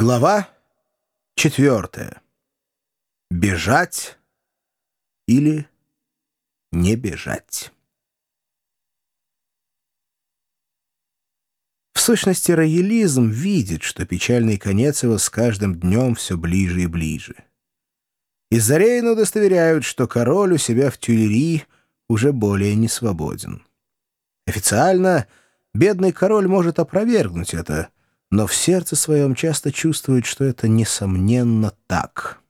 Глава четвертая. Бежать или не бежать. В сущности, роялизм видит, что печальный конец его с каждым днем все ближе и ближе. Из-за Рейна удостоверяют, что король у себя в Тюлери уже более не свободен. Официально бедный король может опровергнуть это — но в сердце своем часто чувствует, что это несомненно так.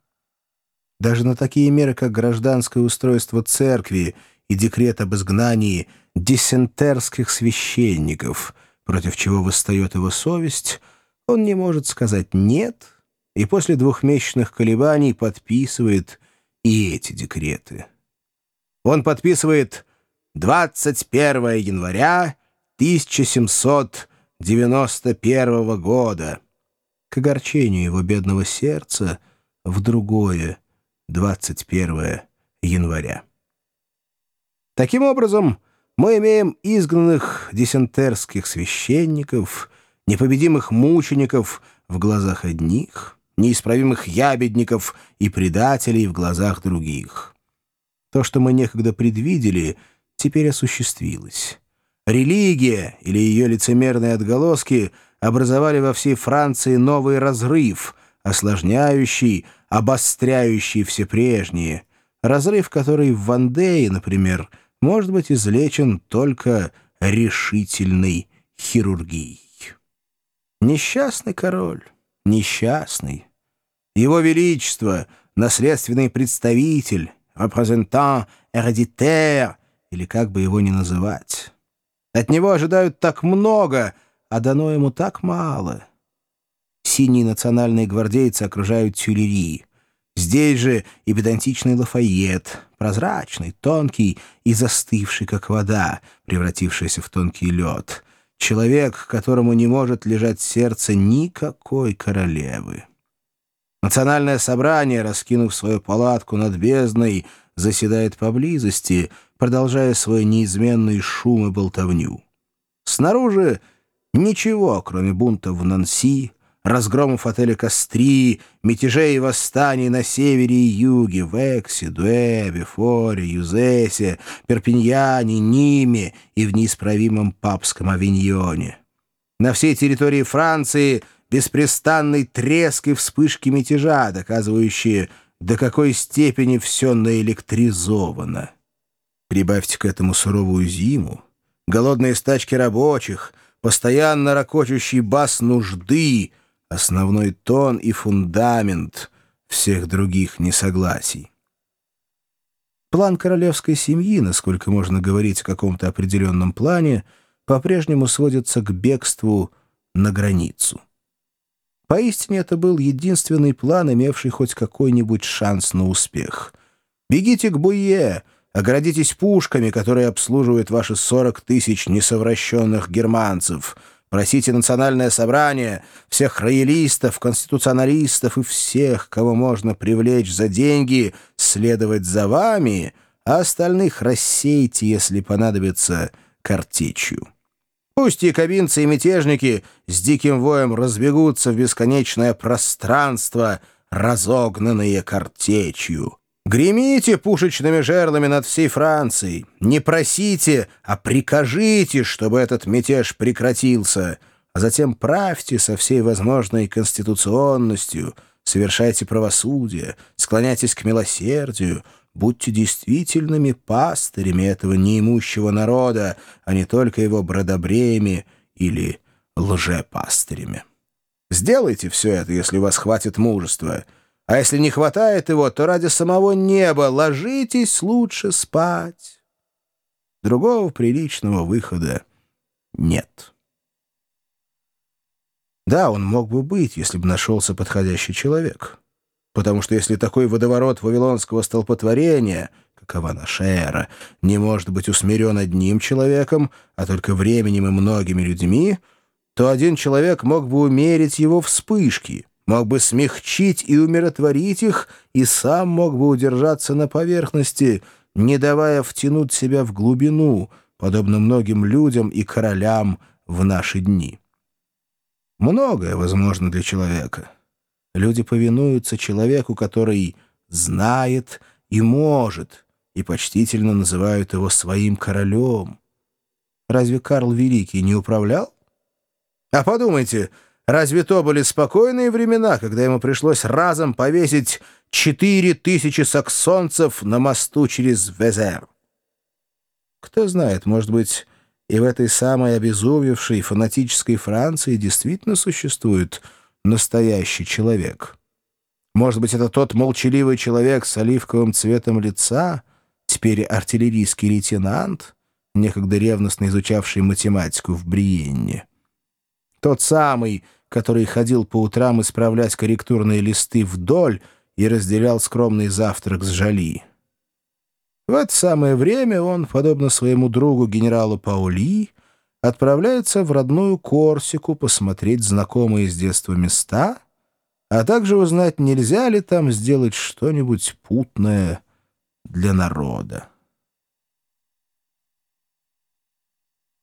Даже на такие меры, как гражданское устройство церкви и декрет об изгнании десентерских священников, против чего восстает его совесть, он не может сказать «нет» и после двухмесячных колебаний подписывает и эти декреты. Он подписывает 21 января 1700 91 -го года. К огорчению его бедного сердца в другое 21 января. Таким образом, мы имеем изгнанных десентерских священников, непобедимых мучеников в глазах одних, неисправимых ябедников и предателей в глазах других. То, что мы некогда предвидели, теперь осуществилось. Религия или ее лицемерные отголоски образовали во всей Франции новый разрыв, осложняющий, обостряющий все прежние. Разрыв, который в Вандее, например, может быть излечен только решительной хирургией. Несчастный король, несчастный. Его Величество, наследственный представитель, репрезентант эрдитер, или как бы его ни называть. От него ожидают так много, а дано ему так мало. Синие национальные гвардейцы окружают Тюлери. Здесь же и педантичный Лафайет, прозрачный, тонкий и застывший, как вода, превратившаяся в тонкий лед. Человек, которому не может лежать сердце никакой королевы. Национальное собрание, раскинув свою палатку над бездной, заседает поблизости, продолжая свой неизменный шум и болтовню. Снаружи ничего, кроме бунтов в Нанси, разгромов отеля Костри, мятежей и восстаний на севере и юге, в Эксе, Дуэ, Бефоре, Юзесе, Перпиньяне, Ниме и в неисправимом папском авиньоне. На всей территории Франции беспрестанный треск и вспышки мятежа, доказывающие, до какой степени все наэлектризовано. Прибавьте к этому суровую зиму, голодные стачки рабочих, постоянно ракочущий бас нужды, основной тон и фундамент всех других несогласий. План королевской семьи, насколько можно говорить о каком-то определенном плане, по-прежнему сводится к бегству на границу. Поистине это был единственный план, имевший хоть какой-нибудь шанс на успех. «Бегите к Буе!» Оградитесь пушками, которые обслуживают ваши 40 тысяч несовращенных германцев. Просите национальное собрание, всех роялистов, конституционалистов и всех, кого можно привлечь за деньги, следовать за вами, а остальных рассейте, если понадобится, картечью. Пусть якобинцы и мятежники с диким воем разбегутся в бесконечное пространство, разогнанные картечью. Гремите пушечными жерлами над всей Францией. Не просите, а прикажите, чтобы этот мятеж прекратился. А затем правьте со всей возможной конституционностью, совершайте правосудие, склоняйтесь к милосердию, будьте действительными пастырями этого неимущего народа, а не только его бродобреями или лжепастырями. Сделайте все это, если у вас хватит мужества — а если не хватает его, то ради самого неба ложитесь лучше спать. Другого приличного выхода нет. Да, он мог бы быть, если бы нашелся подходящий человек. Потому что если такой водоворот вавилонского столпотворения, какова наша эра, не может быть усмирен одним человеком, а только временем и многими людьми, то один человек мог бы умерить его вспышки — мог бы смягчить и умиротворить их, и сам мог бы удержаться на поверхности, не давая втянуть себя в глубину, подобно многим людям и королям в наши дни. Многое возможно для человека. Люди повинуются человеку, который знает и может, и почтительно называют его своим королем. Разве Карл Великий не управлял? А подумайте, разве то были спокойные времена, когда ему пришлось разом повесить четыре тысячи саксонцев на мосту через Везер? Кто знает, может быть, и в этой самой обезумевшей фанатической Франции действительно существует настоящий человек. Может быть, это тот молчаливый человек с оливковым цветом лица, теперь артиллерийский лейтенант, некогда ревностно изучавший математику в Бриенне. Тот самый, который ходил по утрам исправлять корректурные листы вдоль и разделял скромный завтрак с Жали. В это самое время он, подобно своему другу генералу Паули, отправляется в родную Корсику посмотреть знакомые с детства места, а также узнать, нельзя ли там сделать что-нибудь путное для народа.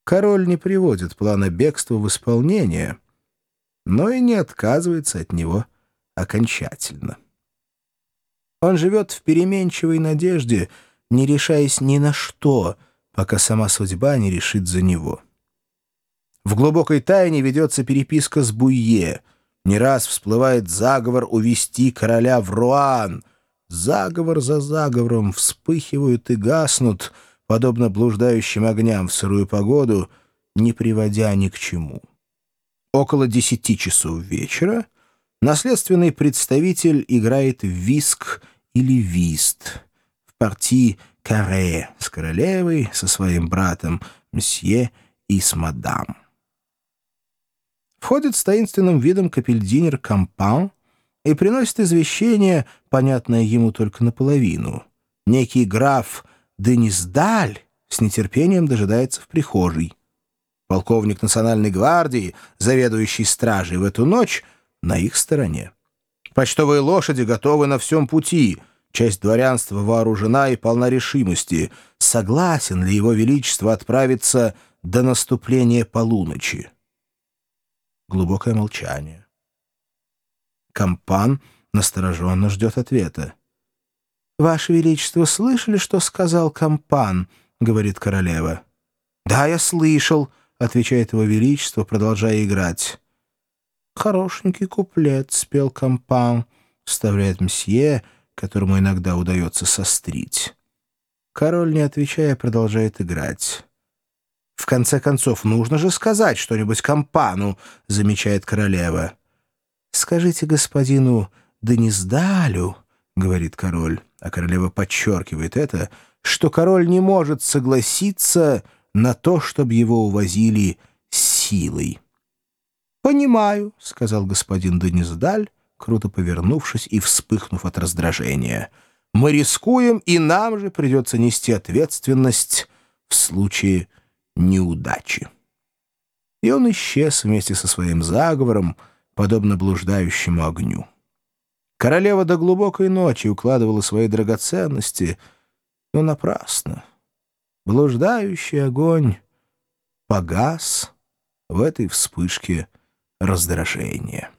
Король не приводит плана бегства в исполнение, но и не отказывается от него окончательно. Он живет в переменчивой надежде — не решаясь ни на что, пока сама судьба не решит за него. В глубокой тайне ведется переписка с Буйе. Не раз всплывает заговор увести короля в Руан. Заговор за заговором вспыхивают и гаснут, подобно блуждающим огням в сырую погоду, не приводя ни к чему. Около десяти часов вечера наследственный представитель играет в виск или вист — партии каре с королевой, со своим братом мсье и с мадам. Входит с таинственным видом капельдинер Кампан и приносит извещение, понятное ему только наполовину. Некий граф Денисдаль с нетерпением дожидается в прихожей. Полковник национальной гвардии, заведующий стражей в эту ночь, на их стороне. Почтовые лошади готовы на всем пути — Часть дворянства вооружена и полна решимости. Согласен ли его величество отправиться до наступления полуночи? Глубокое молчание. Кампан настороженно ждет ответа. «Ваше Величество, слышали, что сказал Кампан?» — говорит королева. «Да, я слышал», — отвечает его Величество, продолжая играть. «Хорошенький куплет», — спел Кампан, — вставляет мсье, — которому иногда удается сострить. Король, не отвечая, продолжает играть. «В конце концов, нужно же сказать что-нибудь компану», — замечает королева. «Скажите господину Денисдалю», — говорит король, а королева подчеркивает это, что король не может согласиться на то, чтобы его увозили силой. «Понимаю», — сказал господин Денисдаль, круто повернувшись и вспыхнув от раздражения. «Мы рискуем, и нам же придется нести ответственность в случае неудачи». И он исчез вместе со своим заговором, подобно блуждающему огню. Королева до глубокой ночи укладывала свои драгоценности, но напрасно. Блуждающий огонь погас в этой вспышке раздражения.